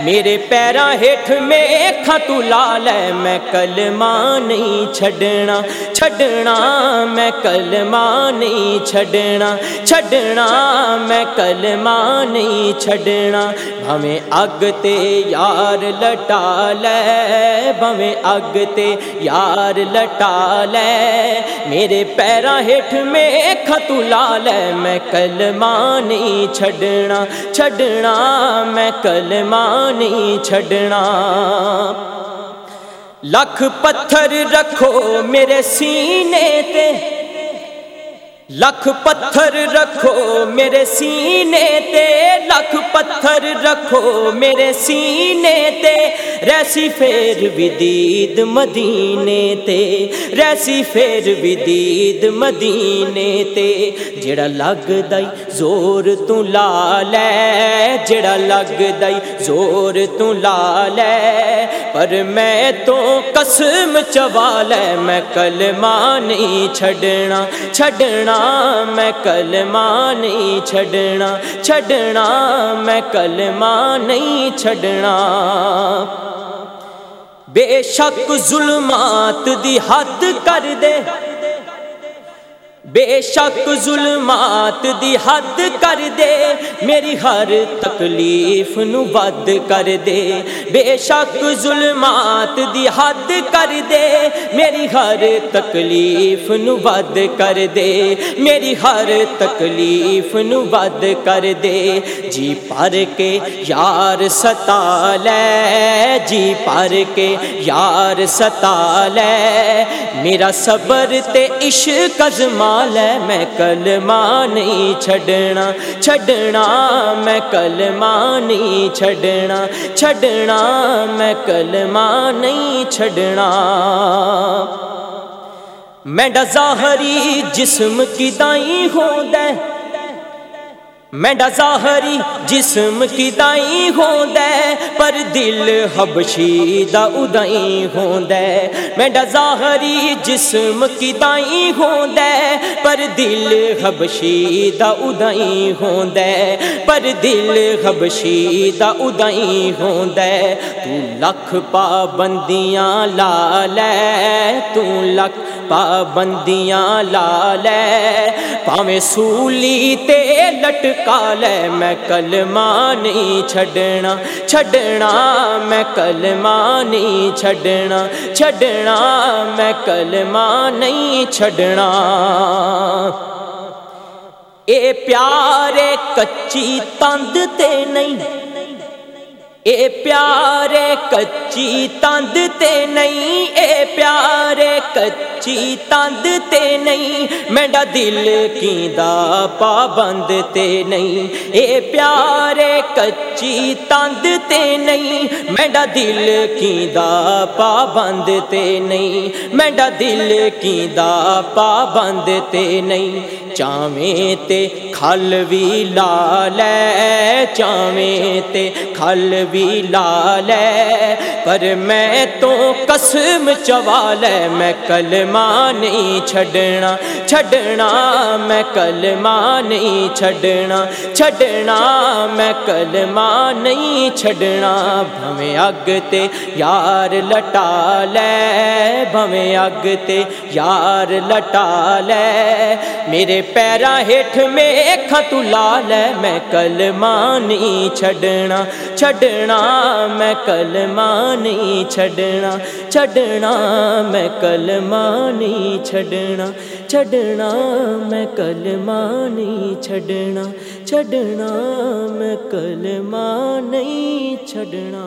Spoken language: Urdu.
میرے پیرا ہیٹھ میں تو لا لے میں کلمہ نہیں چھڈنا چھڈنا، میں کلمہ نہیں چھڈنا چھڈنا، میں کلمہ نہیں چھڈنا۔ بھویں اگ تے یار لٹا لے، بھویں اگ تے یار لٹا لے۔ میرے پیرا ہیٹھ میں کھتو لال ہے، میں کلمہ نہیں چھڑنا چھڑنا میں کلمہ نہیں چھڑنا لکھ پتھر رکھو میرے سینے تے لکھ پتھر رکھو میرے سینے تے لکھ پتھر رکھو میرے سینے تے۔ ریسی پھر ودید مدینے تے۔ ریسی پھر ودید مدینے تے۔ جڑا لگ دائی زور تو لا لے۔ جڑا لگ دائی زور تو لا لے۔ پر میں تو قسم چوال ہے میں کلمہ نہیں چھڑنا چھڑنا میں کلمہ نہیں چھڑنا چھڑنا میں کلمہ نہیں چھڑنا۔ بے شک ظلمات دی حد کر دے۔ بے شک ظلمات دی حد کر دے، میری ہر تکلیف نو ود کر دے۔ بے شک ظلمات دی حد کر دے، میری ہر تکلیف نو ود کر دے۔ میری ہر تکلیف نو ود کر دے۔ جی پر کے یار ستا لے جی پر کے یار ستا لے۔ میرا صبر تے عشق ازمال ہے، میں کلمہ نہیں چھڑنا چھڑنا میں کلمہ نہیں چھڑنا چھڑنا میں کلمہ نہیں چھڑنا میں ظاہری جسم کی دائیں ہوں دے میں ظاہری جسم کی دائی ہوں دے پر دل حبشی دا ادائی ہوں دے میں ظاہری جسم کی دائی ہوں دے پر دل حبشی دا ادائی ہوں دے پر دل حبشی دا ادائی ہوں دے تو لکھ پابندیاں لا لے، تو لکھ پابندیاں لا لے، پاویں سولی تے لٹکا لے۔ میں کلمہ نہیں چھڈنا چھڈنا، میں کلمہ نہیں چھڈنا چھڈنا، میں کلمہ نہیں چھڈنا۔ اے پیارے کچی تند تے نہیں اے پیارے کچی تند تے نہیں اے پیارے کچی تند تے نہیں میڈا دل کی دا پابند تے نہیں اے پیارے کچی تند تے نہیں میڈا دل کی دا پابند تے نہیں میڈا دل کی دا پابند تے نہیں چاویں تے کھل بھی لا لے چاویں تے کھل بھی لا لے پر میں تو قسم چوال ہے، میں کلمہ نہیں چھڈنا چھڈنا میں کلمہ نہیں چھڈنا چھڈنا میں کلمہ نہیں چھڈنا۔ بھویں اگ تے یار لٹا لے، بھویں اگ تے یار لٹا لے۔ میرے پیرا ہیٹھ میں کھتو لا لے میں کلمہ نہیں چھڈنا چھڈنا میں کلمہ نہیں چھڈنا چھڈنا میں کلمہ نہیں چھڈنا چھڈنا میں کلمہ نہیں چھڈنا چھڈنا میں کلمہ نہیں چھڈنا